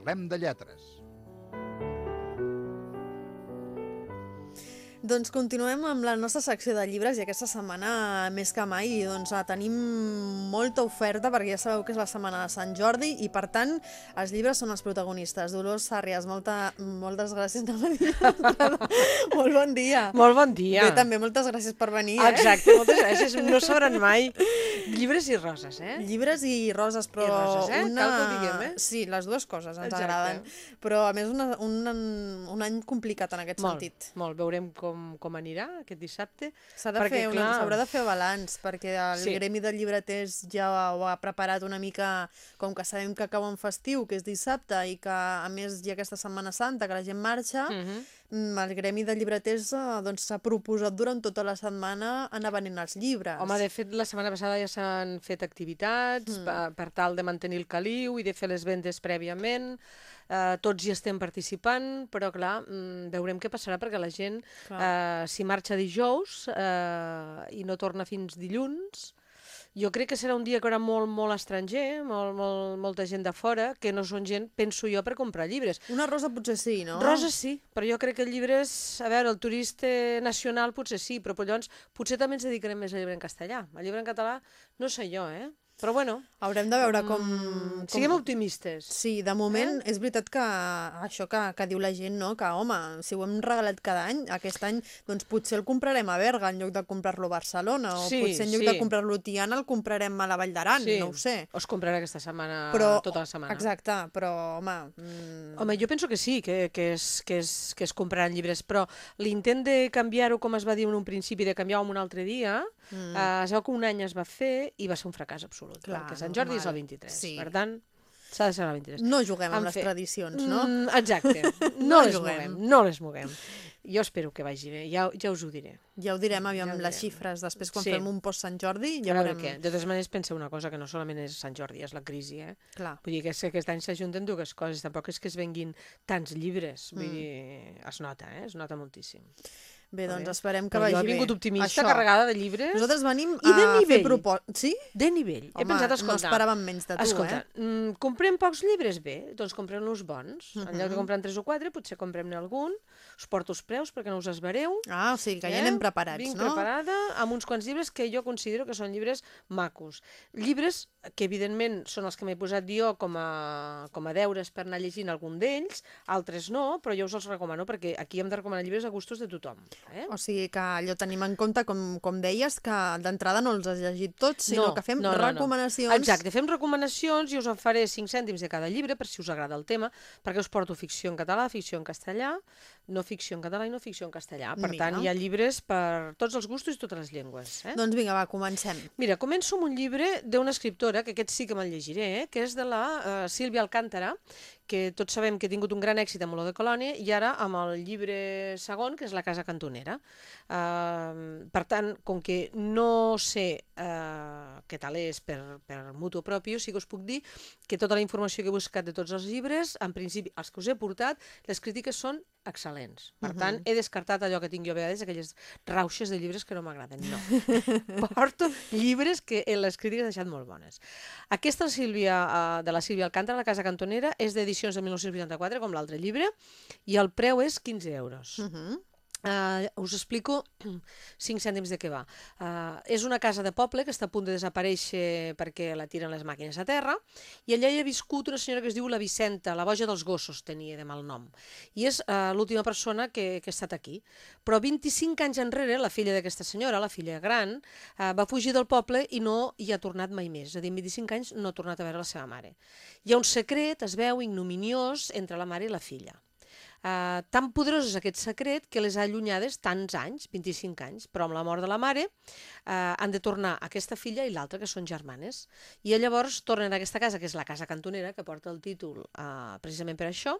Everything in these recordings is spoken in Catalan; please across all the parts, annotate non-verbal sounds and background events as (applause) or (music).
Parlem de lletres. Doncs continuem amb la nostra secció de llibres i aquesta setmana, més que mai, doncs, eh, tenim molta oferta perquè ja sabeu que és la setmana de Sant Jordi i, per tant, els llibres són els protagonistes. Dolors Sàrries, molta, moltes gràcies. No (laughs) Molt bon dia. Molt bon dia. Bé, també moltes gràcies per venir. Eh? Exacte, moltes gràcies. No sabran mai. Llibres i roses, eh? Llibres i roses, però... I roses, eh? Una... Cal que ho diguem, eh? Sí, les dues coses ens Exacte. agraden. Però, a més, una, un, un any complicat en aquest Molt, sentit. molt. Veurem com, com anirà aquest dissabte. S'ha de Perquè, fer clar, s'haurà de fer balanç, perquè el Sí. Gremi de Llibreters ja ho ha preparat una mica, com que sabem que acaba un festiu, que és dissabte, i que a més hi ha aquesta Setmana Santa, que la gent marxa, Mhm. mm, el Gremi de Llibreters eh, doncs, s'ha proposat durant tota la setmana anar venent els llibres. Home, de fet, la setmana passada ja s'han fet activitats Mm. per, per tal de mantenir el caliu i de fer les vendes prèviament. Uh, tots hi estem participant, però clar, mm, veurem què passarà perquè la gent, uh, si marxa dijous uh, i no torna fins dilluns, jo crec que serà un dia que hi haurà molt, molt estranger, molt, molt, molta gent de fora, que no són gent, penso jo, per comprar llibres. Una rosa potser sí, no? Roses sí, però jo crec que llibres, a veure, el turista nacional potser sí, però llavors potser també ens dedicarem més al llibre en castellà. El llibre en català no sé jo, eh? Però bueno, Haurem de veure com... mm, com... siguem optimistes. Sí, de moment Eh? és veritat que això que, que diu la gent, no? que home, si ho hem regalat cada any, aquest any doncs potser el comprarem a Berga en lloc de comprar-lo a Barcelona, o Sí, potser en lloc sí. de comprar-lo a Tiana el comprarem a la Vall d'Aran, Sí. no ho sé. Os compraré aquesta setmana, Però, tota la setmana. Exacte, però home... Mm, Home, jo penso que sí, que, que, és, que, és, que es compraran llibres, però l'intent de canviar-ho, com es va dir en un principi, de canviar-ho en un altre dia, mm. eh, es veu que un any es va fer i va ser un fracàs absolut, Clar, perquè Sant Jordi és el normal. 23, Sí. per tant, s'ha de ser el 23. no juguem amb en les fe- tradicions, no? Mm, exacte, (laughs) no, No les juguem. moguem, no les moguem. Jo espero que vagi bé, ja, ja us ho diré. Ja ho direm, aviam, Ja ho les direm. xifres, després quan Sí. fem un post Sant Jordi, Ja ja veure veurem... què. De totes maneres, penseu una cosa, que no solament és Sant Jordi, és la crisi, eh? Clar. Vull dir que, és que aquest any s'ajunten dues coses, tampoc és que es venguin tants llibres, vull Mm. dir, es nota, eh? Es nota moltíssim. Bé, doncs bé. esperem que vagi jo he bé. vingut optimista, Això. carregada de llibres, Nosaltres venim I de a fer nivell. propòsits. Sí? de nivell. he Home, pensat, no escolta, esperàvem menys de tu, Escolta, eh? mm, comprem pocs llibres? Bé, doncs comprem-los bons. En lloc de Mhm. comprar tres o quatre, potser comprem-ne algun. Us porto els preus perquè no us esvereu. Ah, o sigui que ja eh? anem preparats, Vinc no? preparada amb uns quants llibres que jo considero que són llibres macos. Llibres que, evidentment, són els que m'he posat jo com a, com a deures per anar llegint algun d'ells, altres no, però jo us els recomano perquè aquí hem de recomanar llibres a gustos de tothom. Eh? O sigui que allò tenim en compte, com, com deies, que d'entrada no els has llegit tots, sinó que fem recomanacions... Exacte, fem recomanacions i us en faré 5 cèntims de cada llibre per si us agrada el tema, perquè us porto ficció en català, ficció en castellà, no ficció en català i no ficció en castellà. Per Mira. tant, hi ha llibres per tots els gustos i totes les llengües. Eh? Doncs vinga, va, comencem. Mira, començo amb un llibre d'una escriptora, que aquest sí que me'l llegiré, eh? que és de la uh, Sílvia Alcántara, que tots sabem que ha tingut un gran èxit amb Olor de Colònia, i ara amb el llibre segon, que és La casa cantonera. Uh, per tant, com que no sé uh, què tal és per, per mutu propi, sí que us puc dir que tota la informació que he buscat de tots els llibres, en principi, els que us he portat, les crítiques són excel·lents. Per tant, he descartat allò que tinc jo a vegades, aquelles rauxes de llibres que no m'agraden. No. (laughs) Porto llibres que en les crítiques he deixat molt bones. Aquesta Sílvia, uh, de la Sílvia Alcántara, La casa cantonera, és d'edicions de 1984, com l'altre llibre, i el preu és 15 euros. Uh -huh. Uh, us explico (clears throat) 5 cèntims de què va. Uh, és una casa de poble que està a punt de desaparèixer perquè la tiren les màquines a terra i allà hi ha viscut una senyora que es diu la Vicenta, la boja dels gossos tenia de mal nom. I és uh, l'última persona que, que ha estat aquí. Però 25 anys enrere, la filla d'aquesta senyora, la filla gran, uh, va fugir del poble i no hi ha tornat mai més. És a dir, en 25 anys no ha tornat a veure la seva mare. Hi ha un secret, es veu, ignominiós entre la mare i la filla. Uh, tan poderós és aquest secret que les ha allunyades tants anys, 25 anys, però amb la mort de la mare uh, han de tornar aquesta filla i l'altra, que són germanes. I llavors tornen a aquesta casa, que és la casa cantonera, que porta el títol uh, precisament per això,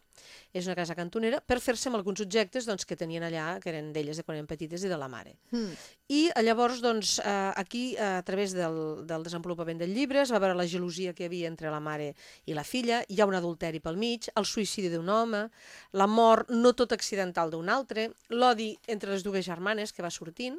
és una casa cantonera, per fer-se amb alguns objectes doncs, que tenien allà, que eren d'elles de quan eren petites i de la mare. Mm. I eh, llavors, doncs, eh, aquí, eh, a través del, del desenvolupament del llibre, es va veure la gelosia que hi havia entre la mare i la filla, hi ha un adulteri pel mig, el suïcidi d'un home, la mort no tot accidental d'un altre, l'odi entre les dues germanes que va sortint,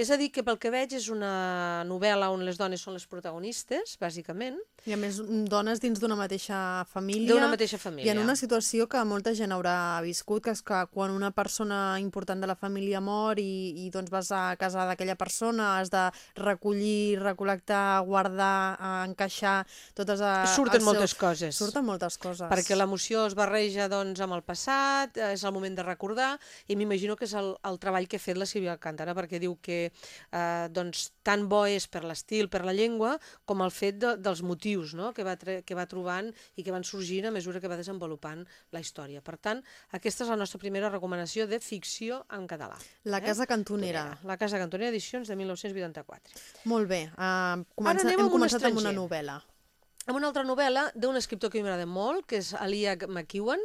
És a dir, que pel que veig és una novel·la on les dones són les protagonistes, bàsicament, I a més, dones dins d'una mateixa família... d'una mateixa I família. en una situació que molta gent haurà viscut, que és que quan una persona important de la família mor i, i doncs vas a casa d'aquella persona, has de recollir, recol·lectar, guardar, eh, encaixar totes a, Surten el moltes seu... coses. Surten moltes coses. perquè l'emoció es barreja doncs, amb el passat, eh, és el moment de recordar, i m'imagino que és el, el treball que ha fet la Sílvia Alcántara, perquè diu que eh, doncs, tan bo és per l'estil, per la llengua, com el fet de, dels motius no? que, va que va trobant i que van sorgint a mesura que va desenvolupant la història. Per tant, aquesta és la nostra primera recomanació de ficció en català. La eh? Casa Cantonera. La Casa Cantonera Edicions de 1984. Molt bé. Uh, comença, anem hem amb començat amb una novel·la. amb una altra novel·la d'un escriptor que m'agrada molt, que és Alia McEwan,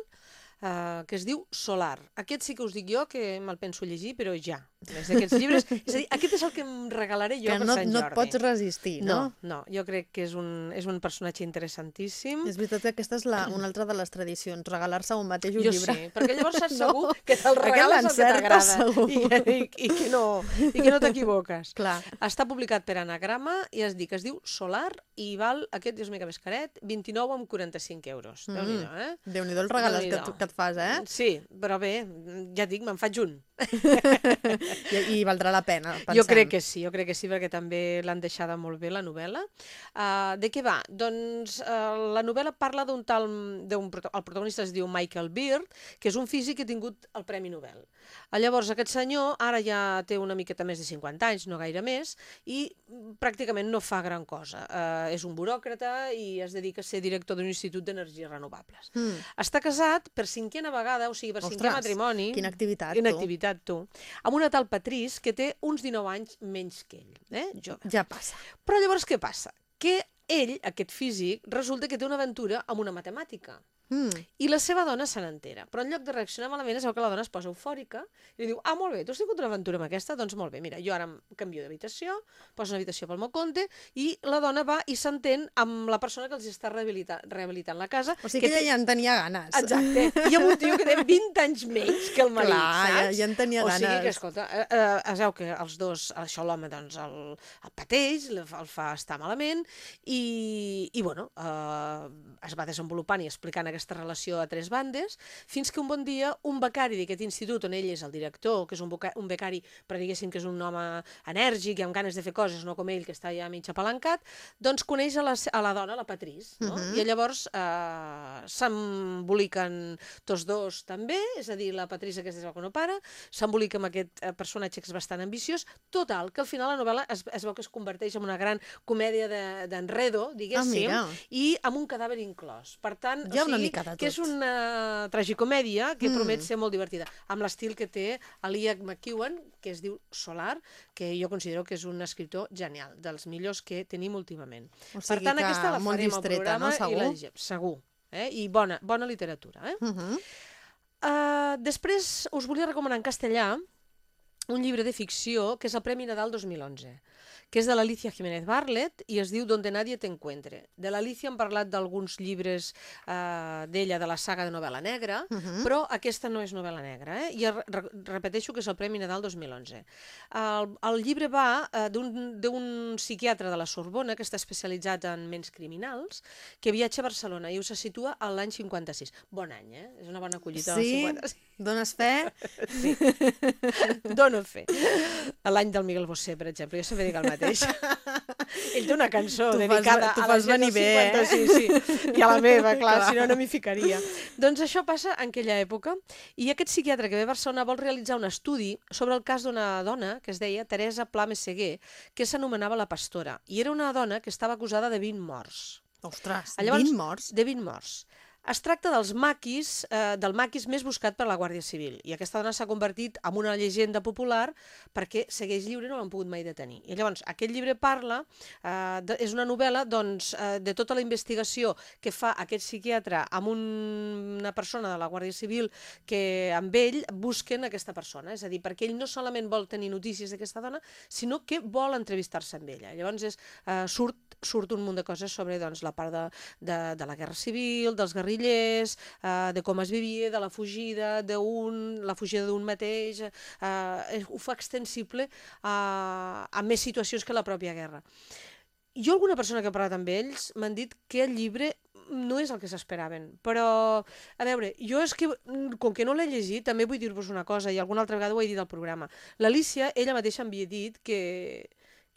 eh, que es diu Solar. Aquest sí que us dic jo, que me'l penso llegir, però ja. És d'aquests llibres... És a dir, aquest és el que em regalaré jo Que per no, Sant no Jordi. et pots resistir, no? no, no, jo crec que és un, és un personatge interessantíssim. És veritat que aquesta és la, una altra de les tradicions, regalar-se un mateix un Jo llibre. sí, perquè llavors saps (laughs) No. segur que te'l regales el que t'agrada i, que, i, i, que no, i que no t'equivoques. Està publicat per anagrama i es diu, es diu Solar i val, aquest és una mica més caret, 29 amb 45 euros. Mm. Déu-n'hi-do, eh? Déu-n'hi-do el regal que, Déu-n'hi-do. tu- que et fas, eh? Sí, però bé, ja dic, me'n faig un. (laughs) I, I valdrà la pena, pensem. Jo crec que sí, jo crec que sí, perquè també l'han deixada molt bé, la novel·la. Uh, de què va? Doncs uh, la novel·la parla d'un tal... prota- El protagonista es diu Michael Beard, que és un físic que ha tingut el Premi Nobel. Llavors, aquest senyor ara ja té una miqueta més de 50 anys, no gaire més, i pràcticament no fa gran cosa. Uh, és un buròcrata i es dedica a ser director d'un institut d'energies renovables. Mm. Està casat per cinquena vegada, o sigui, per cinquè Ostres, matrimoni. quina activitat, Quina tu. Activitat, tu. Amb una tal Patrís, que té uns 19 anys menys que ell, eh? jove. Ja passa. Però llavors què passa? Que ell, aquest físic, resulta que té una aventura amb una matemàtica. Mm. I la seva dona se n'entera. Però en lloc de reaccionar malament, es veu que la dona es posa eufòrica i li diu, ah, molt bé, tu has tingut una aventura amb aquesta? Doncs molt bé, mira, jo ara em canvio d'habitació, poso una habitació pel meu compte, i la dona va i s'entén amb la persona que els està rehabilitant, rehabilitant la casa. O sigui que, té- ella ja en tenia ganes. Exacte. I amb un tio que té 20 anys menys que el marit, Clar, ja- saps? ja en tenia o sigui ganes. que, escolta, eh, eh, es veu que els dos, això l'home, doncs, el, el pateix, el, el fa estar malament, i, i bueno, eh, es va desenvolupant i explicant aquesta relació a tres bandes, fins que un bon dia un becari d'aquest institut, on ell és el director, que és un, beca, un becari, però diguéssim que és un home enèrgic i amb ganes de fer coses, no com ell, que està ja mig apalancat, doncs coneix a la, a la dona, la Patrís, no? Mhm. I llavors eh, s'emboliquen tots dos també, és a dir, la Patrís aquesta és el que no para, s'embolica amb aquest eh, personatge que és bastant ambiciós, total, que al final la novel·la es, es veu que es converteix en una gran comèdia de- d'enredo, de, diguéssim, mira. i amb un cadàver inclòs. Per tant, Hi ha o una sigui, mica de que és una tragicomèdia que Mm. promet ser molt divertida, amb l'estil que té Alia McEwan, que es diu Solar, que jo considero que és un escriptor genial, dels millors que tenim últimament. O per sigui tant, que aquesta la molt farem al distreta, no? programa i la Segur? llegim. Segur. Eh? I bona, bona literatura. Eh? Uh -huh. Uh, després us volia recomanar en castellà un llibre de ficció que és el Premi Nadal 2011 que és de l'Alicia Jiménez Barlet i es diu Donde nadie te encuentre. De l'Alicia hem parlat d'alguns llibres eh, d'ella de la saga de novel·la negra, Uh -huh. però aquesta no és novel·la negra, eh? i re re- repeteixo que és el Premi Nadal 2011. El, el llibre va eh, d'un psiquiatre de la Sorbona que està especialitzat en ments criminals, que viatja a Barcelona i us se situa a l'any 56. Bon any, eh? És una bona collita Sí? 56. Dones fe? (laughs) Dono fe. L'any del Miguel Bosé, per exemple, jo sempre dic el mateix. (laughs) (laughs) Ell té una cançó Tu fas- dedicada tu a la fas gent del bé, eh? 56, sí, i a la meva, (laughs) clar, Clar. si no, no m'hi ficaria. Doncs això passa en aquella època, i aquest psiquiatre que ve a Barcelona vol realitzar un estudi sobre el cas d'una dona que es deia Teresa Pla Messeguer, que s'anomenava la pastora, i era una dona que estava acusada de 20 morts. Ostres, Llavors, 20 morts? De 20 morts. Es tracta dels maquis, eh, del maquis més buscat per la Guàrdia Civil. I aquesta dona s'ha convertit en una llegenda popular perquè segueix lliure i no l'han pogut mai detenir. I llavors, aquest llibre parla, eh, de, és una novel·la doncs, eh, de tota la investigació que fa aquest psiquiatre amb un, una persona de la Guàrdia Civil que amb ell busquen aquesta persona. És a dir, perquè ell no solament vol tenir notícies d'aquesta dona, sinó que vol entrevistar-se amb ella. Llavors és, eh, surt, surt un munt de coses sobre doncs, la part de, de, de la Guerra Civil, dels guerrillers, guerrillers, eh, de com es vivia, de la fugida d'un, la fugida d'un mateix, eh, ho fa extensible a, a més situacions que la pròpia guerra. Jo, alguna persona que ha parlat amb ells, m'han dit que el llibre no és el que s'esperaven, però, a veure, jo és que, com que no l'he llegit, també vull dir-vos una cosa, i alguna altra vegada ho he dit al programa. L'Alicia, ella mateixa m'havia dit que,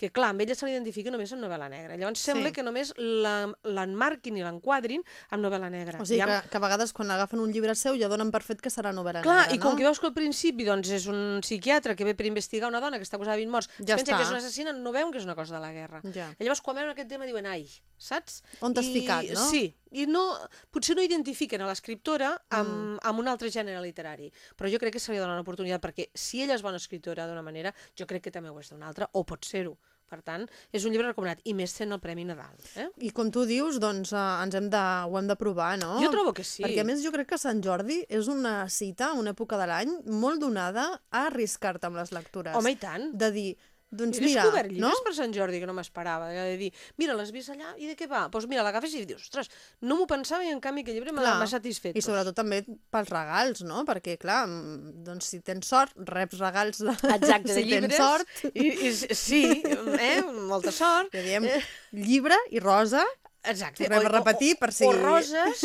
que clar, amb ella se l'identifica només en novel·la negra. Llavors sembla Sí. que només l'enmarquin i l'enquadrin amb novel·la negra. O sigui, Ja- que, que a vegades quan agafen un llibre seu ja donen per fet que serà novel·la Clar, negra, i com no? que veus que al principi doncs, és un psiquiatre que ve per investigar una dona que està acusada de 20 morts, Ja està. que és una assassina, no veuen que és una cosa de la guerra. Ja. I llavors, quan veuen aquest tema, diuen, ai, saps? On t'has ficat, no? Sí, i no, potser no identifiquen a l'escriptora amb, Mm. amb un altre gènere literari, però jo crec que se li donar una oportunitat, perquè si ella és bona escriptora d'una manera, jo crec que també ho és d'una altra, o pot ser-ho. Per tant, és un llibre recomanat, i més sent el Premi Nadal. Eh? I com tu dius, doncs eh, ens hem de, ho hem de provar, no? Jo trobo que sí. Perquè a més jo crec que Sant Jordi és una cita, una època de l'any, molt donada a arriscar-te amb les lectures. Home, i tant. De dir, doncs He mira, descobert no? llibres per Sant Jordi que no m'esperava. De dir, mira, l'has vist allà i de què va? Doncs pues mira, l'agafes i dius, ostres, no m'ho pensava i en canvi aquest llibre m'ha satisfet. I sobretot també pels regals, no? Perquè, clar, mm, doncs si tens sort, reps regals de... Exacte, de (laughs) si llibres. tens sort. I, i, sí, eh? molta sort. Que diem llibre i rosa, Exacte. Tornem a repetir per si- O roses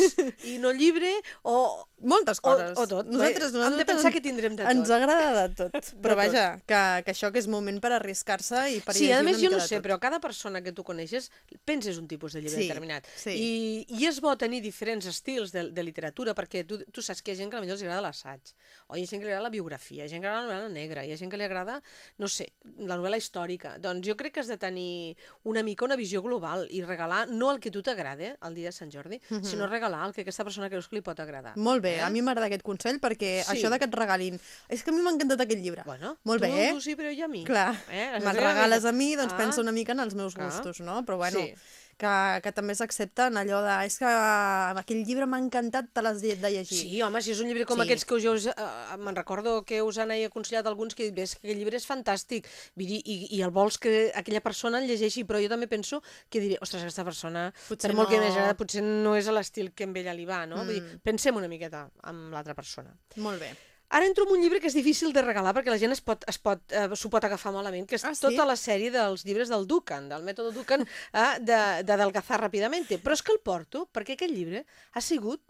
i no llibre, o... moltes O, coses. o tot. Nosaltres, Hem de nosaltres pensar que tindrem de tot. Ens agrada de tot. Però tot. vaja, que, que això que és moment per arriscar-se i per Sí, llegir a més jo no de sé, tot. però cada persona que tu coneixes penses un tipus de llibre Sí, determinat. sí. I, I és bo tenir diferents estils de, de literatura, perquè tu, tu saps que hi ha gent que potser els agrada l'assaig, o hi ha gent que li agrada la biografia, hi ha gent que li agrada la novel·la negra, hi ha gent que li agrada, no sé, la novel·la històrica. Doncs jo crec que has de tenir una mica una visió global i regalar no el que tu t'agrada el dia de Sant Jordi, sinó regalar el que aquesta persona creus que li pot agradar. Molt bé, Eh? a mi m'agrada aquest consell perquè Sí. això de que et regalin... És que a mi m'ha encantat aquest llibre. Bueno, Molt bé, eh? Tu sí, però jo a mi. Clar, Eh? Me'l regales a mi, doncs Ah. pensa una mica en els meus Clar. gustos, no? Però bueno, Sí. Que, que també s'accepten allò de... És que aquell llibre m'ha encantat, te l'has de de llegir. Sí, home, si és un llibre com Sí. aquests que us, us, uh, me'n recordo que us han aconsellat alguns que ves que aquest llibre és fantàstic Vull dir, i, i el vols que aquella persona el llegeixi, però jo també penso que diré, ostres, aquesta persona, Potser per molt que no- m'hagi agradat, potser no és l'estil que amb ella li va, no? Mm. Vull dir, Mm. pensem una miqueta amb l'altra persona. Molt bé. Ara entro en un llibre que és difícil de regalar perquè la gent es pot, es pot, eh, s'ho pot agafar malament, que és Ah, sí? tota la sèrie dels llibres del Dukan, del mètode Dukan, eh, de, de Delgazar ràpidamente. Però és que el porto perquè aquest llibre ha sigut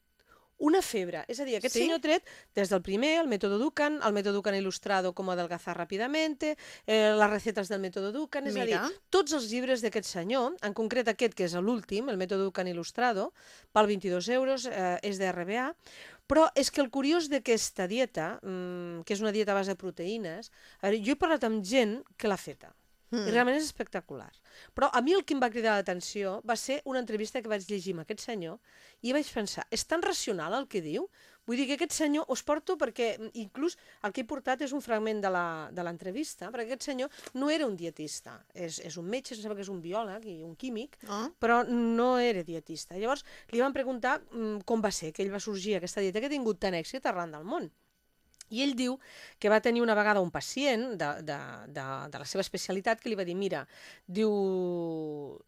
una febre. És a dir, aquest Sí? senyor tret des del primer, el mètode Dukan, el mètode Dukan il·lustrado com adelgazar ràpidamente, eh, les recetes del mètode Dukan, és Mira. a dir, tots els llibres d'aquest senyor, en concret aquest que és l'últim, el mètode Dukan il·lustrado, val 22 euros, eh, és de RBA, però és que el curiós d'aquesta dieta, mmm, que és una dieta a base de proteïnes, a veure, jo he parlat amb gent que l'ha feta, Mm. i realment és espectacular. Però a mi el que em va cridar l'atenció va ser una entrevista que vaig llegir amb aquest senyor i vaig pensar, és tan racional el que diu? Vull dir que aquest senyor, us porto perquè mm, inclús el que he portat és un fragment de la- de l'entrevista, perquè aquest senyor no era un dietista, és, és un metge, em sembla que és un biòleg i un químic, Ah. però no era dietista. Llavors li van preguntar mm, com va ser que ell va sorgir aquesta dieta que ha tingut tant èxit arran del món. I ell diu que va tenir una vegada un pacient de, de, de, de la seva especialitat que li va dir, mira, diu,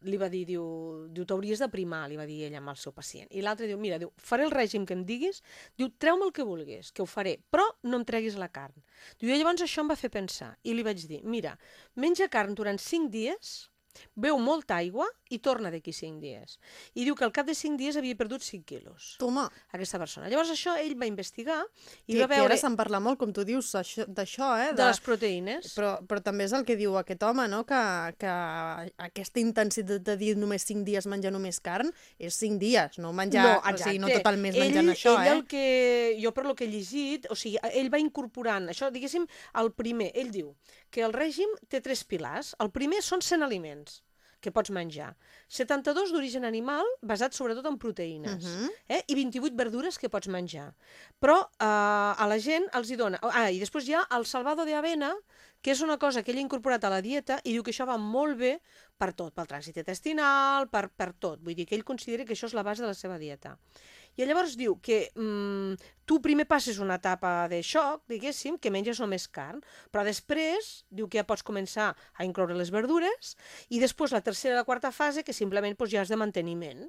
li va dir, diu, diu t'hauries de primar, li va dir ell amb el seu pacient. I l'altre diu, mira, diu, faré el règim que em diguis, diu, treu-me el que vulguis, que ho faré, però no em treguis la carn. Diu, i llavors això em va fer pensar, i li vaig dir, mira, menja carn durant 5 dies, beu molta aigua i torna d'aquí 5 dies. I diu que al cap de 5 dies havia perdut 5 quilos Toma, aquesta persona. Llavors això ell va investigar i que, va que veure ara se'n parla molt, com tu dius, això- d'això, eh? de les proteïnes. Però, però també és el que diu aquest home, no? que, que aquesta intensitat de dir només 5 dies menjar només carn és 5 dies, no menjar, no, o sigui, no exacte. tot el mes ell, menjant això, ell eh? el que, jo per lo que he llegit, o sigui, ell va incorporant, això, diguéssim, el primer, ell diu que el règim té tres pilars. El primer són 100 aliments que pots menjar. 72 d'origen animal, basat sobretot en proteïnes, Mhm. eh? i 28 verdures que pots menjar. Però eh, a la gent els hi dona... Ah, i després hi ha el salvado de avena, que és una cosa que ell ha incorporat a la dieta i diu que això va molt bé per tot, pel trànsit intestinal, per, per tot. Vull dir que ell considera que això és la base de la seva dieta. I llavors diu que mm, tu primer passes una etapa de xoc, diguéssim, que menges només carn, però després diu que ja pots començar a incloure les verdures i després la tercera i la quarta fase que simplement doncs, ja és de manteniment.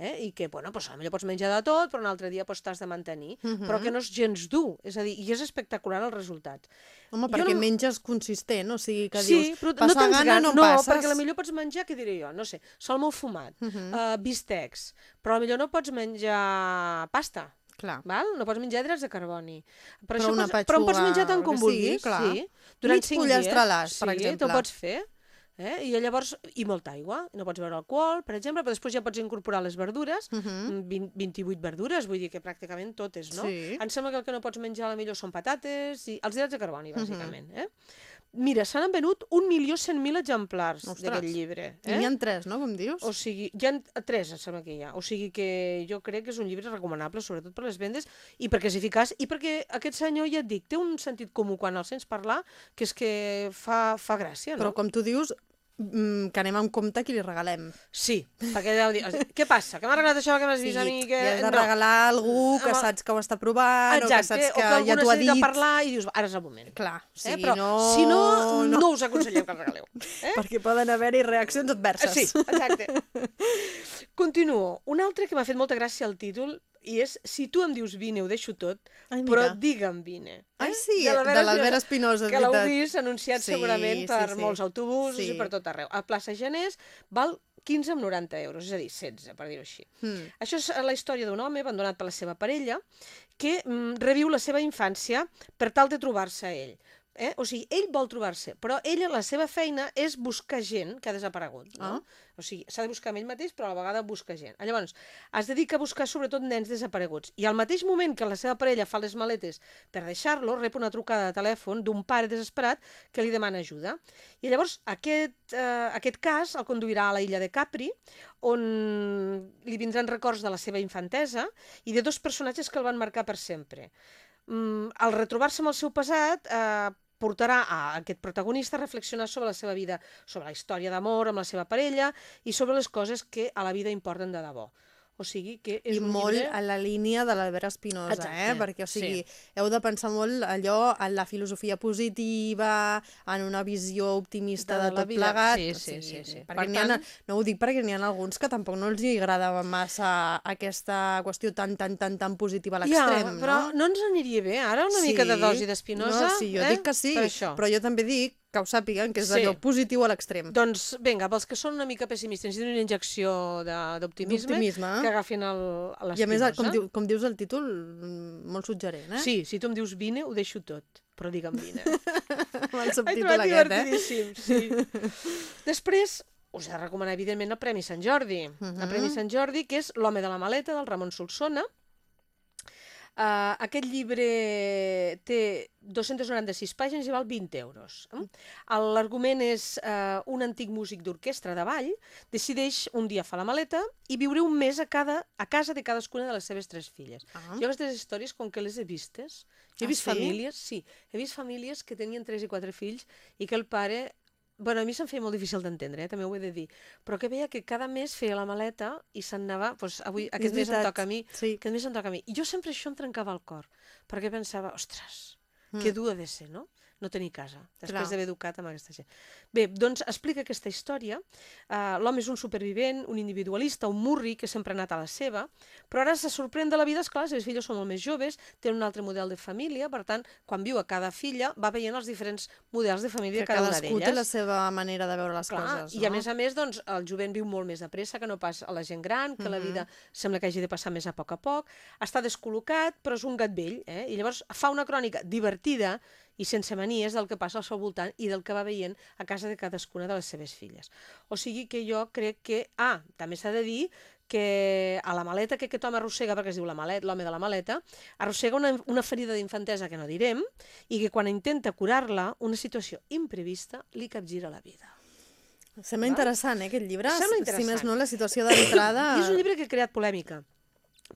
Eh? i que, bueno, pues, potser pots menjar de tot, però un altre dia pues, t'has de mantenir, uh -huh. però que no és gens dur, és a dir, i és espectacular el resultat. Home, perquè no... menges consistent, o sigui, que sí, dius, però passa no tens gana, gana, no, no passes. perquè la millor pots menjar, què diré jo, no sé, salmó fumat, uh -huh. uh, bistecs, però millor no pots menjar pasta, Clar. Val? No pots menjar hidrats de carboni. Per Però això una pots, però en pots petxuga, menjar tant com sí, vulguis. clar. Sí, durant Mig cinc pollastre-les, dies. per sí, exemple. te'l pots fer. Eh? I llavors, i molta aigua, no pots beure alcohol, per exemple, però després ja pots incorporar les verdures, Uh -huh. 20, 28 verdures, vull dir que pràcticament totes, no? Sí. Em sembla que el que no pots menjar a la millor són patates i els hidrats de carboni, Mhm. bàsicament. eh? Mira, se n'han venut 1.100.000 exemplars d'aquest llibre. I n'hi ha tres, no, com dius? O sigui, hi ha tres, em sembla que hi ha. O sigui que jo crec que és un llibre recomanable, sobretot per les vendes, i perquè és eficaç, i perquè aquest senyor, ja et dic, té un sentit comú quan el sents parlar, que és que fa, fa gràcia, no? Però com tu dius, mm, que anem amb compte qui li regalem. Sí, perquè deu dir, (laughs) què passa? Que m'ha regalat això, que m'has vist a mi? Que... I has de no. regalar a algú que Home, saps que ho està provant, Exacte, o que saps que, o que ja t'ho ha dit. parlar i dius, ara és el moment. Clar, o Eh? sigui, Però no... si no, no, us aconsellem que el regaleu. Eh? Perquè poden haver-hi reaccions adverses. Sí, exacte. Continuo. Un altre que m'ha fet molta gràcia el títol i és Si tu em dius vine, ho deixo tot, Ai, però digue'm vine. Eh? Ai, sí, de l'Albert Espinosa, és Que l'heu vist anunciat Sí, segurament per sí, sí. molts autobusos Sí. i per tot arreu. A plaça Genés val 15 amb 90 euros, és a dir, 16, per dir-ho així. Mm. Això és la història d'un home abandonat per la seva parella que mm, reviu la seva infància per tal de trobar-se ell. Eh? O sigui, ell vol trobar-se, però ella, la seva feina és buscar gent que ha desaparegut. No? Ah. O sigui, s'ha de buscar amb ell mateix, però a la vegada busca gent. Llavors, es dedica a buscar sobretot nens desapareguts. I al mateix moment que la seva parella fa les maletes per deixar-lo, rep una trucada de telèfon d'un pare desesperat que li demana ajuda. I llavors aquest, eh, aquest cas el conduirà a la illa de Capri, on li vindran records de la seva infantesa i de dos personatges que el van marcar per sempre. Mm, al retrobar-se amb el seu passat, eh, portarà a aquest protagonista a reflexionar sobre la seva vida, sobre la història d'amor amb la seva parella i sobre les coses que a la vida importen de debò. O sigui que és I un molt llibre... a la línia de l'Albert Espinosa, Exacte, eh? Perquè, o sigui, sí. heu de pensar molt allò en la filosofia positiva, en una visió optimista De de, tot vida. plegat. Sí, o sí, sigui, sí, sí. Per n'hi ha, tant- no ho dic perquè n'hi ha alguns que tampoc no els hi agrada massa aquesta qüestió tan, tan, tan, tan positiva a l'extrem, ja, però no? no ens aniria bé ara una mica de dosi d'Espinosa? No, sí, jo eh? dic que sí, Per això. però jo també dic que ho sàpiguen, que és Sí. allò positiu a l'extrem. Doncs vinga, pels que són una mica pessimistes, necessiten una injecció de- d'optimisme, que agafin el, I a més, l'Espinosa. com, diu, com dius el títol, molt suggerent, eh? Sí, si tu em dius vine, ho deixo tot, però digue'm vine. (laughs) Subtítol trobat aquest, eh? sí. Després, us he de recomanar, evidentment, el Premi Sant Jordi. Uh Mhm. El Premi Sant Jordi, que és L'home de la maleta, del Ramon Solsona. Uh, aquest llibre té 296 pàgines i val 20 euros. Eh? L'argument és uh, un antic músic d'orquestra de ball decideix un dia fer la maleta i viure un mes a, cada, a casa de cadascuna de les seves tres filles. Ah. Jo aquestes històries, com que les he vistes, he Ah, vist sí? famílies, sí, he vist famílies que tenien tres i quatre fills i que el pare Bueno, a mi se'm feia molt difícil d'entendre, eh? també ho he de dir. Però que veia que cada mes feia la maleta i se'n anava... Doncs avui, aquest mes em toca a mi, sí. aquest mes em toca a mi. I jo sempre això em trencava el cor, perquè pensava, ostres, Mm. que dur ha de ser, no? No tenir casa, després d'haver educat amb aquesta gent. Bé, doncs explica aquesta història. Uh, L'home és un supervivent, un individualista, un murri que sempre ha anat a la seva, però ara se sorprèn de la vida, esclar, les seves filles són molt més joves, tenen un altre model de família, per tant, quan viu a cada filla, va veient els diferents models de família Que de cada una cadascú d'elles. té la seva manera de veure les Clar, coses, no? I a més a més, doncs, el jovent viu molt més de pressa que no pas a la gent gran, que la Mhm. vida sembla que hagi de passar més a poc a poc, està descol·locat, però és un gat vell, eh? i llavors fa una crònica divertida i sense manies del que passa al seu voltant i del que va veient a casa de cadascuna de les seves filles. O sigui que jo crec que... Ah, també s'ha de dir que a la maleta que aquest home arrossega, perquè es diu la l'home de la maleta, arrossega una, una ferida d'infantesa que no direm i que quan intenta curar-la, una situació imprevista li capgira la vida. Sembla interessant, eh, aquest llibre. Sembla Si més interessant. no, la situació d'entrada... (coughs) És un llibre que ha creat polèmica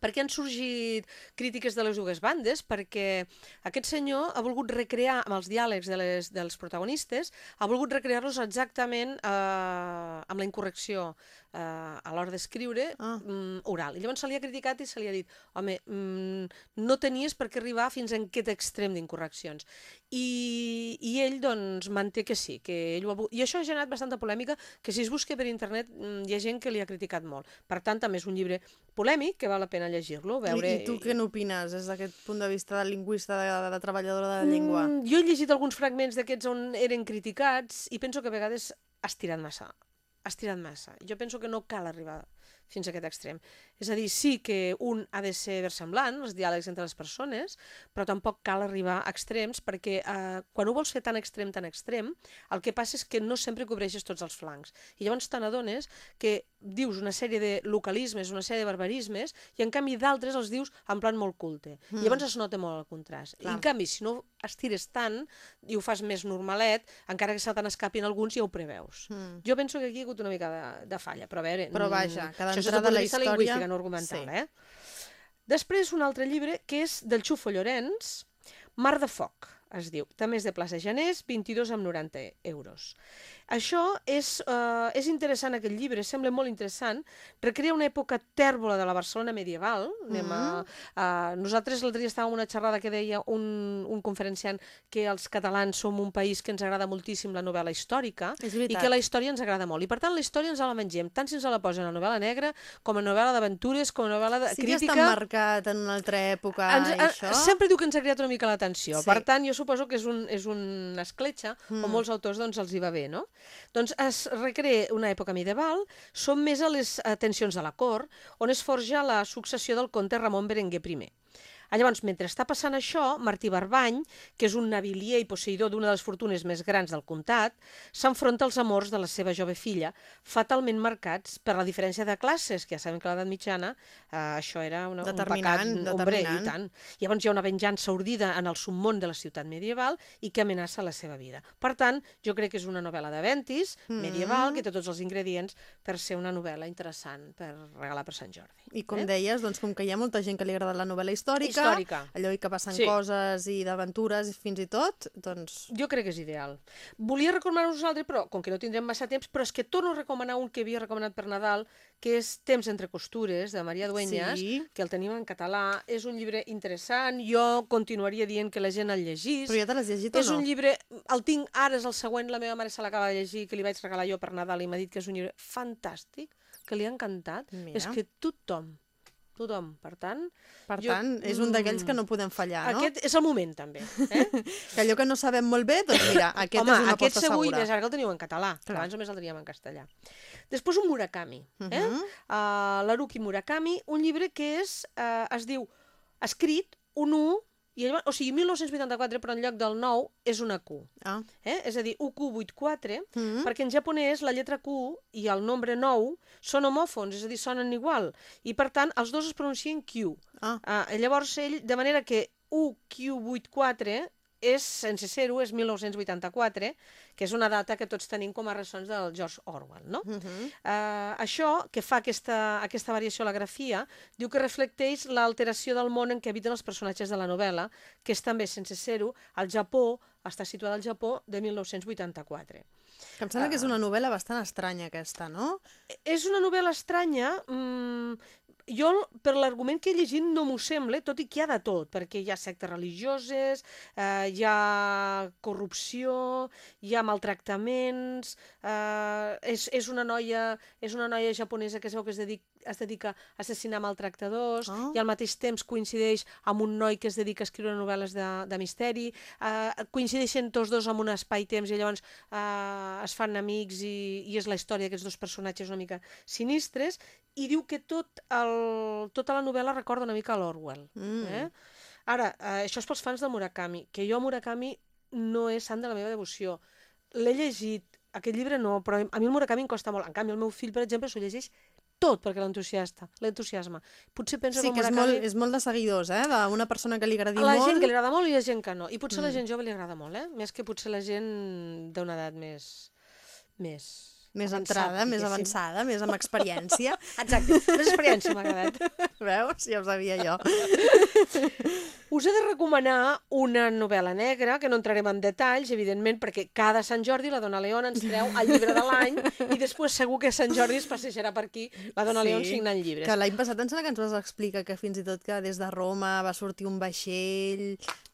perquè han sorgit crítiques de les dues bandes, perquè aquest senyor ha volgut recrear, amb els diàlegs de les, dels protagonistes, ha volgut recrear-los exactament eh, amb la incorrecció eh, a l'hora d'escriure Ah. mm, oral. I llavors se li ha criticat i se li ha dit, home, mm, no tenies per què arribar fins a aquest extrem d'incorreccions. I, I ell, doncs, manté que sí, que ell ho ha... I això ha generat bastanta polèmica, que si es busca per internet mm, hi ha gent que li ha criticat molt. Per tant, també és un llibre polèmic que val la pena llegir-lo, veure... I, I tu què n'opines des d'aquest punt de vista de lingüista, de, de treballadora de la llengua? Mm, jo he llegit alguns fragments d'aquests on eren criticats i penso que a vegades has tirat massa. Has tirat massa. Jo penso que no cal arribar fins a aquest extrem. És a dir, sí que un ha de ser versemblant, els diàlegs entre les persones, però tampoc cal arribar a extrems perquè eh, quan ho vols fer tan extrem, tan extrem, el que passa és que no sempre cobreixes tots els flancs. I llavors te n'adones que dius una sèrie de localismes, una sèrie de barbarismes, i en canvi d'altres els dius en plan molt culte. Mm. I llavors es nota molt el contrast. I Clar. en canvi, si no estires tant i ho fas més normalet, encara que se te n'escapin alguns, ja ho preveus. Mm. Jo penso que aquí hi ha hagut una mica de, de falla, però a veure... Però mm, vaja, cada entrada la de vista història- lingüística, no argumental, sí. eh? Després, un altre llibre, que és del Xufo Llorenç, Mar de Foc, es diu. També és de Plaça Janés, 22 amb 90 euros. Això és, uh, és interessant, aquest llibre, sembla molt interessant. Recrea una època tèrbola de la Barcelona medieval. Anem a, uh, nosaltres l'altre dia estàvem en una xerrada que deia un, un conferenciant que els catalans som un país que ens agrada moltíssim la novel·la històrica i que la història ens agrada molt. I per tant la història ens la mengem, tant si ens la posen a novel·la negra, com a novel·la d'aventures, com a novel·la de Sí que crítica. està marcat en una altra època, Ens, a- això... Sempre diu que ens ha cridat una mica l'atenció. Sí. Per tant, jo suposo que és, un, és una escletxa mm. on molts autors doncs, els hi va bé, no? Doncs es recrea una època medieval, som més a les eh, tensions de la cort, on es forja la successió del comte Ramon Berenguer I. Ah, Llavors, mentre està passant això, Martí Barbany, que és un navilier i posseïdor d'una de les fortunes més grans del comtat, s'enfronta als amors de la seva jove filla, fatalment marcats per la diferència de classes, que ja sabem que a l'edat mitjana eh, això era una, un pecat, hombre, i tant. Llavors hi ha una venjança urdida en el submón de la ciutat medieval i que amenaça la seva vida. Per tant, jo crec que és una novel·la de Ventis, medieval, Mm. que té tots els ingredients per ser una novel·la interessant per regalar per Sant Jordi. I com deies, doncs, com que hi ha molta gent que li agrada la novel·la històrica, Històrica. allò i que passen Sí. coses i d'aventures fins i tot, doncs... Jo crec que és ideal. Volia recomanar-vos un altre, però com que no tindrem massa temps, però és que torno a recomanar un que havia recomanat per Nadal, que és Temps entre costures, de Maria Dueñas, Sí. que el tenim en català. És un llibre interessant, jo continuaria dient que la gent el llegís. Però ja te l'has llegit És no? un llibre, el tinc ara, és el següent, la meva mare se l'acaba de llegir, que li vaig regalar jo per Nadal i m'ha dit que és un llibre fantàstic, que li ha encantat. Mira. És que tothom, tothom, per tant... Per jo- tant, és un d'aquells que mm, no podem fallar, no? Aquest és el moment, també. Eh? (laughs) Que allò que no sabem molt bé, doncs mira, (laughs) aquest Home, és una aquest aposta segur, i segura. més ara el teniu en català, Clar. abans només el teníem en castellà. Després un Murakami, eh? Mhm. uh, l'Haruki Murakami, un llibre que és, uh, es diu, escrit un 1, i llavors, o sigui, 1984, però en lloc del 9 és una Q. Ah. Eh? És a dir, UQ84, Mhm. perquè en japonès la lletra Q i el nombre 9 són homòfons, és a dir, sonen igual. I per tant, els dos es pronuncien Q. Ah. Uh, llavors ell, de manera que UQ84 és, sense ser-ho, és 1984, que és una data que tots tenim com a ressons del George Orwell, no? Mhm. Uh, això, que fa aquesta, aquesta variació a la grafia, diu que reflecteix l'alteració del món en què habiten els personatges de la novel·la, que és també, sense ser-ho, al Japó, està situada al Japó de 1984. Que em sembla que és una novel·la bastant estranya, aquesta, no? És una novel·la estranya, mmm, jo, per l'argument que he llegit, no m'ho sembla, tot i que hi ha de tot, perquè hi ha sectes religioses, eh, hi ha corrupció, hi ha maltractaments, eh, és, és, una noia, és una noia japonesa que es veu que es dedica, es dedica a assassinar maltractadors Ah. i al mateix temps coincideix amb un noi que es dedica a escriure novel·les de, de misteri, eh, coincideixen tots dos amb un espai-temps i llavors eh, es fan amics i, i és la història d'aquests dos personatges una mica sinistres i diu que tot el, tota la novel·la recorda una mica a l'Orwell. Mm. Eh? Ara, eh, això és pels fans del Murakami, que jo Murakami no és sant de la meva devoció. L'he llegit, aquest llibre no, però a mi el Murakami em costa molt. En canvi, el meu fill, per exemple, s'ho llegeix tot perquè l'entusiasta, l'entusiasma. Potser pensa Sí, que el és molt, és molt de seguidors, eh? D'una persona que li agradi A la molt... gent que li agrada molt i a la gent que no. I potser a la Mm. gent jove li agrada molt, eh? Més que potser la gent d'una edat més... més Més entrada, més avançada, més amb experiència. (laughs) Exacte, més experiència m'ha agradat. (laughs) Veus? Ja ho sabia jo. (laughs) Us he de recomanar una novel·la negra, que no entrarem en detalls, evidentment, perquè cada Sant Jordi la Dona León ens treu el llibre de l'any i després segur que Sant Jordi es passejarà per aquí la Dona León signant llibres. Que l'any passat em sembla que ens vas explicar que fins i tot que des de Roma va sortir un vaixell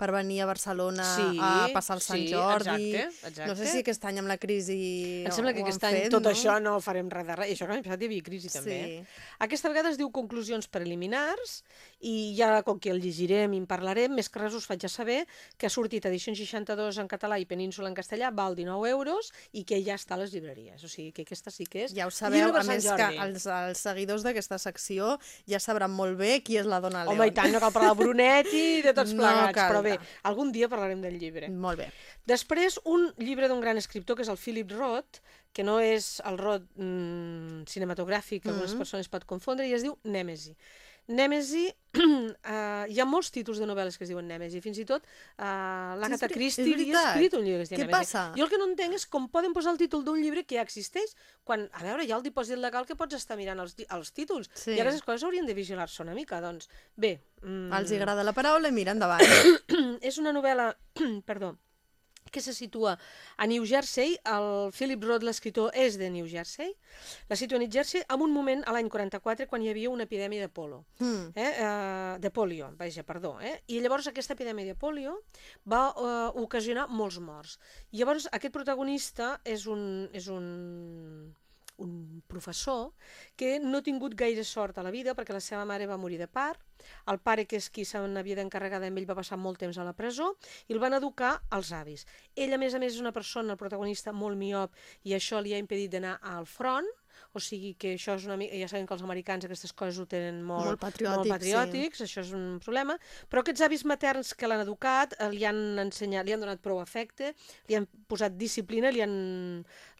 per venir a Barcelona Sí, a passar el Sant sí, Jordi. exacte, exacte. No sé si aquest any amb la crisi Em sembla que aquest any fet, tot no? això no farem res de res. I això que l'any passat hi havia crisi també. Sí. Eh? Aquesta vegada es diu Conclusions preliminars i ja com que el llegirem i en parlarem, més que res us faig a saber que ha sortit edició 62 en català i península en castellà, val 19 euros i que ja està a les llibreries. O sigui que aquesta sí que és Ja ho sabeu, a més que els, els seguidors d'aquesta secció ja sabran molt bé qui és la Dona León. Home, i tant, no cal parlar de Brunetti i de tots (laughs) No plegats, cal, però bé, no. algun dia parlarem del llibre. Molt bé. Després, un llibre d'un gran escriptor, que és el Philip Roth, que no és el Roth mm, cinematogràfic, que algunes Mhm. persones pot confondre, i es diu Nèmesi. Nèmesi, (clears throat) eh, hi ha molts títols de novel·les que es diuen Nèmesi, fins i tot eh, l'Agatha veri- Christie li ha escrit un llibre que es diu Què Nèmesi. passa? Jo el que no entenc és com poden posar el títol d'un llibre que ja existeix, quan, a veure, hi ha el dipòsit legal que pots estar mirant els, els títols, Sí. i aquestes coses haurien de vigilar-se una mica, doncs, bé... Mm, Els agrada la paraula i mira endavant. (coughs) és una novel·la, (clears throat) perdó, que se situa a New Jersey. El Philip Roth, l'escriptor, és de New Jersey. La situa a New Jersey en un moment, a l'any 44, quan hi havia una epidèmia de polo. Mm. Eh? Uh, de polio, vaja, perdó. Eh? I llavors aquesta epidèmia de polio va uh, ocasionar molts morts. I llavors aquest protagonista és un, és un, un professor que no ha tingut gaire sort a la vida perquè la seva mare va morir de part, el pare, que és qui se n'havia d'encarregar d'ell, va passar molt temps a la presó i el van educar els avis. Ell, a més a més, és una persona, el protagonista, molt miop i això li ha impedit d'anar al front, o sigui que això és una mica... Ja sabem que els americans aquestes coses ho tenen molt, Molt patriòtics, molt patriòtics això és un problema, però aquests avis materns que l'han educat, eh, li han ensenyat, li han donat prou afecte, li han posat disciplina, li han,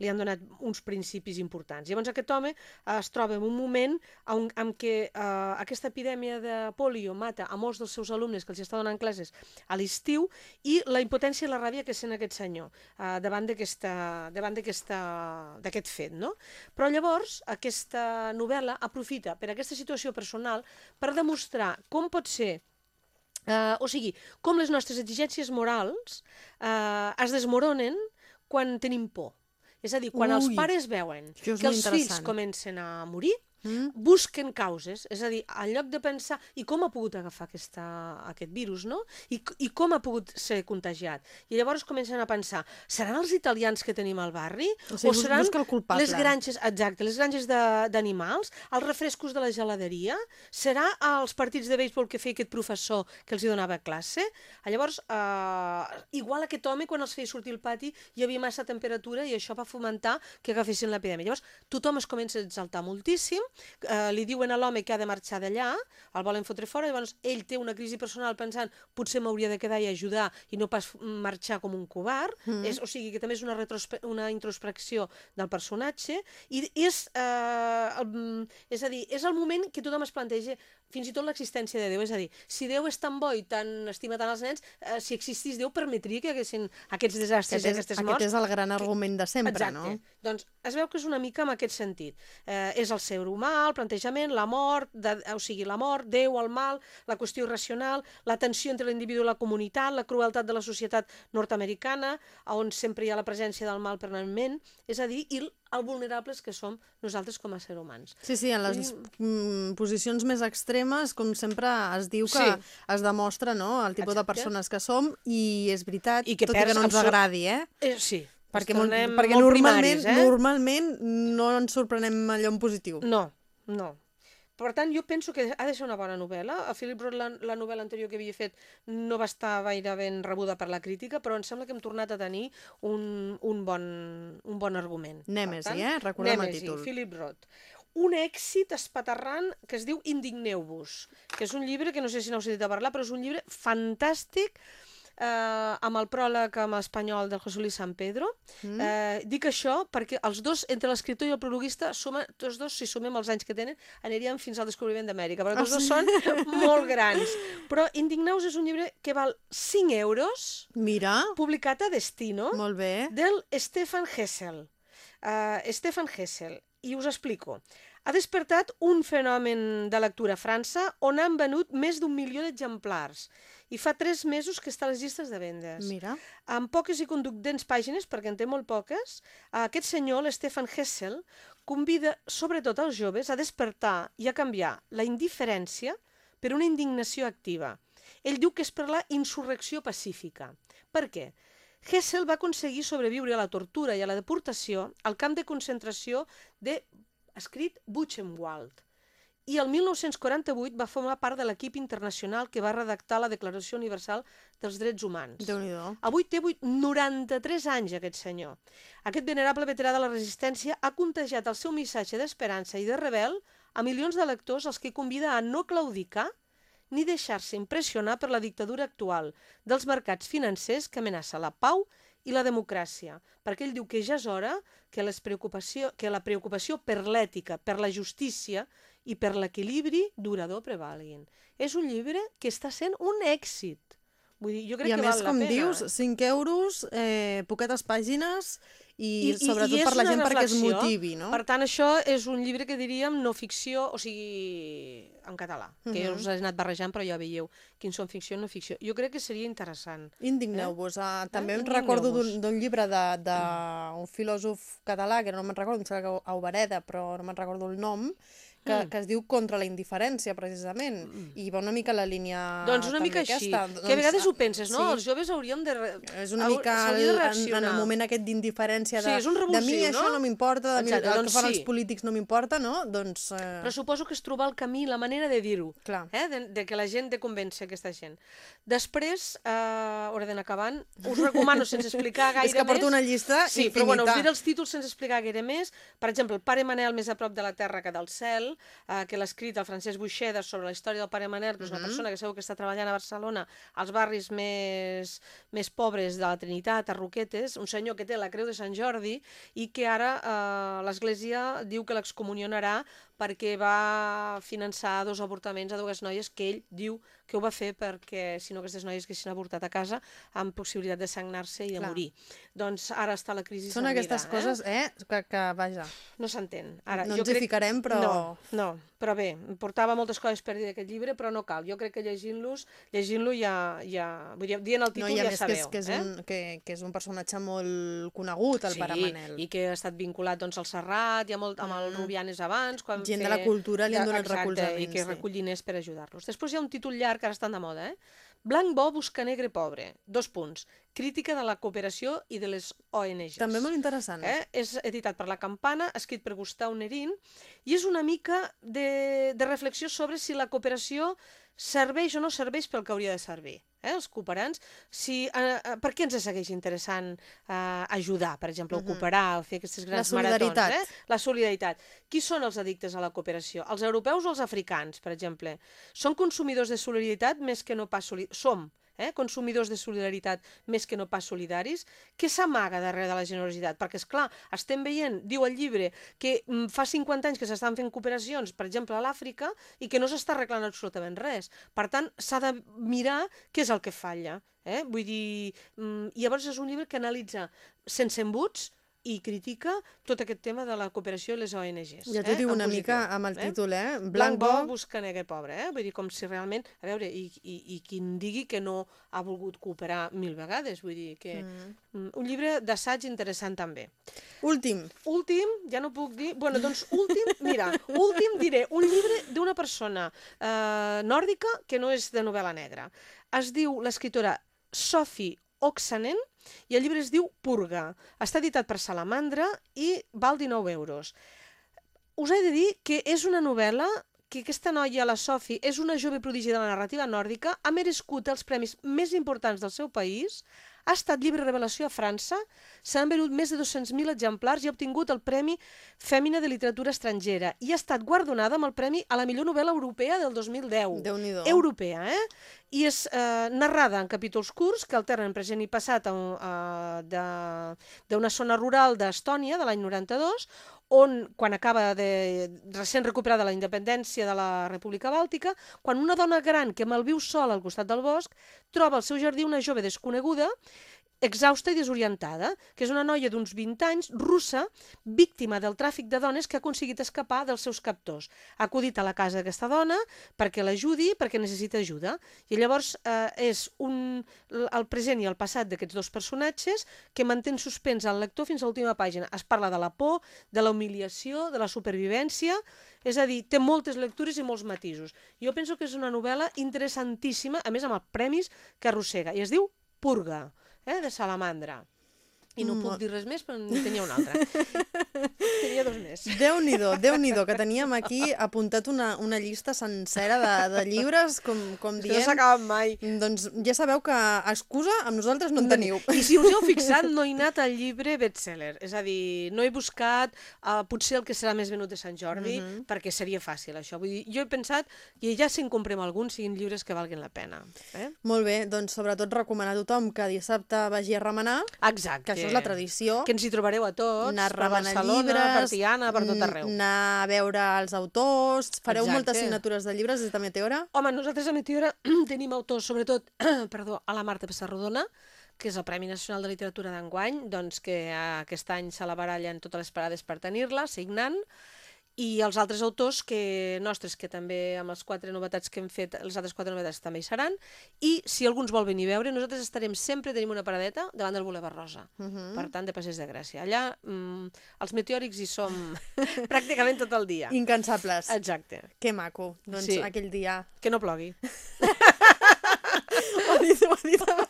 li han donat uns principis importants. Llavors aquest home es troba en un moment en, en què eh, aquesta epidèmia de polio mata a molts dels seus alumnes que els està donant classes a l'estiu i la impotència i la ràbia que sent aquest senyor eh, davant d'aquesta davant d'aquesta d'aquest fet, no? Però llavors aquesta novel·la aprofita per aquesta situació personal per demostrar com pot ser Uh, o sigui, com les nostres exigències morals uh, es desmoronen quan tenim por. És a dir, quan els Ui, pares veuen que els fills comencen a morir, Mm? busquen causes, és a dir, en lloc de pensar i com ha pogut agafar aquesta, aquest virus, no? I, I com ha pogut ser contagiat. I llavors comencen a pensar, seran els italians que tenim al barri? O sigui, bus- seran les granges, exacte, les granges d'animals, els refrescos de la geladeria? Serà els partits de béisbol que feia aquest professor que els hi donava classe? Ah, Llavors, eh, igual aquest home, quan els feia sortir al pati, hi havia massa temperatura i això va fomentar que agafessin l'epidèmia. Llavors, tothom es comença a exaltar moltíssim, eh, li diuen a l'home que ha de marxar d'allà, el volen fotre fora, llavors ell té una crisi personal pensant potser m'hauria de quedar i ajudar i no pas marxar com un covard, mm. és, o sigui que també és una, una introspecció del personatge, i és, eh, el, és a dir, és el moment que tothom es planteja fins i tot l'existència de Déu, és a dir, si Déu és tan bo i tan estima tant els nens, eh, si existís Déu permetria que haguessin aquests desastres Aquest i aquestes aquest morts? és el gran argument de sempre, Exacte. no? Doncs es veu que és una mica en aquest sentit. Eh, és el ser humà, el plantejament, la mort, de, o sigui, la mort, Déu, el mal, la qüestió irracional, la tensió entre l'individu i la comunitat, la crueltat de la societat nord-americana, on sempre hi ha la presència del mal permanentment, és a dir, i el vulnerables que som nosaltres com a ser humans. Sí, sí, en les mm, posicions més extremes, com sempre es diu que Sí. es demostra no, el tipus de Exacte. persones que som i és veritat, I que tot i que no ens agradi, eh? Eh, sí, Perquè, molt, perquè molt normalment, primaris, eh? normalment no ens sorprenem allò en positiu. No, no. Per tant, jo penso que ha de ser una bona novel·la. A Philip Roth, la, la novel·la anterior que havia fet no va estar gaire ben rebuda per la crítica, però em sembla que hem tornat a tenir un, un, bon, un bon argument. Per Nèmesi, tant, eh? Recordem el Nèmesi, títol. Philip Roth. Un èxit espaterrant que es diu Indigneu-vos, que és un llibre que no sé si n'heu sentit a parlar, però és un llibre fantàstic eh, amb el pròleg en espanyol del José Luis San Pedro. Mm. Eh, dic això perquè els dos, entre l'escriptor i el prologuista, sumen, tots dos, si sumem els anys que tenen, aniríem fins al descobriment d'Amèrica, perquè tots Ah, dos sí? són (laughs) molt grans. Però Indignaus és un llibre que val 5 euros, Mira, publicat a Destino, molt bé. del Stefan Hessel. Uh, Stefan Hessel, i us explico. Ha despertat un fenomen de lectura a França on han venut més d'un milió d'exemplars i fa tres mesos que està a les llistes de vendes. Mira. Amb poques i conductents pàgines, perquè en té molt poques, aquest senyor, l'Stefan Hessel, convida sobretot els joves a despertar i a canviar la indiferència per una indignació activa. Ell diu que és per la insurrecció pacífica. Per què? Hessel va aconseguir sobreviure a la tortura i a la deportació al camp de concentració de escrit Buchenwald. I el 1948 va formar part de l'equip internacional que va redactar la Declaració Universal dels Drets Humans. déu nhi Avui té 93 anys, aquest senyor. Aquest venerable veterà de la resistència ha contagiat el seu missatge d'esperança i de rebel a milions de lectors als que convida a no claudicar ni deixar-se impressionar per la dictadura actual dels mercats financers que amenaça la pau i la democràcia, perquè ell diu que ja és hora que, les preocupació, que la preocupació per l'ètica, per la justícia i per l'equilibri durador prevalguin. És un llibre que està sent un èxit. Vull dir, jo crec I a que més, val la com pena. dius, 5 euros, eh, poquetes pàgines i, I- sobretot i per la gent perquè es motivi, no? Per tant, això és un llibre que diríem no ficció, o sigui, en català, que Mhm. us he anat barrejant, però ja veieu quins són ficció i no ficció. Jo crec que seria interessant. Indigneu-vos. Eh? també em Indigneu-vos. recordo d'un d'un llibre d'un filòsof català, que no me'n recordo, em sembla que Aubereda, però no me'n recordo el nom, que, Mm. que es diu Contra la indiferència, precisament. I va una mica la línia doncs una mica aquesta. així, que a vegades ho penses, no? sí. Els joves hauríem de... re- És una mica el, en, en el moment aquest d'indiferència de, Sí, és un de mi revulsiu, això no? no m'importa, de mi Exacte, el doncs que fan sí. els polítics no m'importa, no? Doncs, eh, Però suposo que és trobar el camí, la manera de dir-ho. eh? de, de que la gent de convèncer aquesta gent. Després, eh, hauré d'anar acabant, us recomano sense explicar gaire (laughs) És que porto més... una llista Sí, infinita. però bueno, us diré els títols sense explicar gaire més. Per exemple, el pare Manel més a prop de la terra que del cel, eh, que l'ha escrit el Francesc Buixeda sobre la història del pare Manel, que és una Mhm. persona que segur que està treballant a Barcelona, als barris més, més pobres de la Trinitat, a Roquetes, un senyor que té la Creu de Sant Jordi i que ara eh, l'Església diu que l'excomunionarà perquè va finançar dos avortaments a dues noies que ell diu que ho va fer perquè si no aquestes noies haguessin avortat a casa amb possibilitat de sagnar-se i de Clar. morir. Doncs ara està la crisi Són aquestes eh? coses, eh, que, que vaja, No s'entén. Ara, no jo ens hi crec... ficarem, però... No, no, però bé, portava moltes coses per dir d'aquest llibre, però no cal. Jo crec que llegint-los, llegint-lo ja, ja... Vull dir, dient el No, títol a ja sabeu. que és, que, és eh? un, que, que és un personatge molt conegut, el sí, pare Manel. i que ha estat vinculat doncs, al Serrat i el, amb el Mm. Rubianes abans. Quan Gent de fer- la cultura li han donat Exacte, recolzament, I que sí. recull diners per ajudar-los. Després hi ha un títol llarg que ara estan de moda, eh? Blanc bo busca negre pobre. Dos punts. Crítica de la cooperació i de les ONGs. També molt interessant. Eh? És editat per La Campana, escrit per Gustau Nerín, i és una mica de, de reflexió sobre si la cooperació serveix o no serveix pel que hauria de servir. Eh? Els cooperants, si, eh, eh, per què ens segueix interessant eh, ajudar, per exemple, o Mhm. cooperar, o fer aquestes grans solidaritat. maratons? Eh? La solidaritat. Qui són els addictes a la cooperació? Els europeus o els africans, per exemple? Són consumidors de solidaritat més que no pas... Soli... Som, eh? consumidors de solidaritat més que no pas solidaris, què s'amaga darrere de la generositat? Perquè, és clar, estem veient, diu el llibre, que mm, fa 50 anys que s'estan fent cooperacions, per exemple, a l'Àfrica, i que no s'està arreglant absolutament res. Per tant, s'ha de mirar què és el que falla. Eh? Vull dir, mm, llavors és un llibre que analitza sense embuts i critica tot aquest tema de la cooperació i les ONGs. Ja t'ho eh? diu una positiu, mica amb el eh? títol, eh? Blanc bo busca negre pobre, eh? Vull dir, com si realment... A veure, i, i, i qui digui que no ha volgut cooperar mil vegades, vull dir que... Mm. Mm. Un llibre d'assaig interessant també. Últim. Últim, ja no puc dir... Bueno, doncs últim, mira, últim diré un llibre d'una persona eh, nòrdica que no és de novel·la negra. Es diu l'escriptora Sophie Oksanen i el llibre es diu Purga. Està editat per Salamandra i val 19 euros. Us he de dir que és una novel·la que aquesta noia, la Sophie, és una jove prodigi de la narrativa nòrdica, ha merescut els premis més importants del seu país, ha estat llibre revelació a França, s'han venut més de 200.000 exemplars i ha obtingut el Premi Fèmina de Literatura Estrangera i ha estat guardonada amb el Premi a la millor novel·la europea del 2010 Déu-n'hi-do. europea, eh? I és eh, narrada en capítols curts que alternen present i passat de- d'una zona rural d'Estònia de l'any 92, on, quan acaba de recent recuperada la independència de la República Bàltica, quan una dona gran que malviu sola al costat del bosc troba al seu jardí una jove desconeguda exhausta i desorientada, que és una noia d'uns 20 anys, russa, víctima del tràfic de dones que ha aconseguit escapar dels seus captors. Ha acudit a la casa d'aquesta dona perquè l'ajudi, perquè necessita ajuda. I llavors eh, és un, el present i el passat d'aquests dos personatges que mantén suspens al lector fins a l'última pàgina. Es parla de la por, de la humiliació, de la supervivència, és a dir, té moltes lectures i molts matisos. Jo penso que és una novel·la interessantíssima, a més amb els premis que arrossega, i es diu Purga, eh, de Salamandra. I no Mo- puc dir res més, però en tenia una altra. (laughs) tenia dos més. Déu-n'hi-do, déu nhi déu que teníem aquí apuntat una, una llista sencera de, de llibres, com, com que no diem. s'acaben mai. Doncs ja sabeu que excusa amb nosaltres no en teniu. I si us heu fixat, no he anat al llibre bestseller. És a dir, no he buscat uh, potser el que serà més venut de Sant Jordi, Mhm. perquè seria fàcil, això. Vull dir, jo he pensat, i ja si en comprem alguns, siguin llibres que valguin la pena. Eh? Molt bé, doncs sobretot recomanar a tothom que dissabte vagi a remenar, Exacte. que això és la tradició. Que ens hi trobareu a tots, anar per Barcelona, llibres, per Tiana, per tot n- arreu. anar a veure els autors, fareu Exacte. moltes signatures de llibres des de Meteora. Home, nosaltres a Meteora (clears throat) tenim autors, sobretot, (clears throat) perdó, a la Marta Pessarrodona, que és el Premi Nacional de Literatura d'enguany, doncs que eh, aquest any se la barallen totes les parades per tenir-la, signant, i els altres autors que nostres, que també amb les quatre novetats que hem fet, les altres quatre novetats també hi seran, i si algú ens vol venir a veure, nosaltres estarem sempre, tenim una paradeta davant del Boulevard Rosa, Uh -huh. per tant, de Passeig de Gràcia. Allà, mm, els meteòrics hi som (laughs) pràcticament tot el dia. Incansables. Exacte. Que maco. Doncs Sí. aquell dia... Que no plogui. (laughs) Ho ha dit, amb,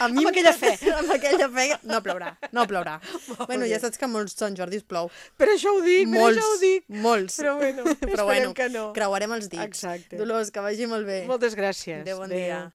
a mi Amb aquella fe. Amb aquella fe. No plourà, no plourà. (laughs) bueno, bé. ja saps que molts Sant Jordis plou. Per això ho dic, per molts, això ho dic. molts. Però bueno, (laughs) Però bueno, que no. creuarem els dits. Exacte. Dolors, que vagi molt bé. Moltes gràcies. Adéu, bon dia.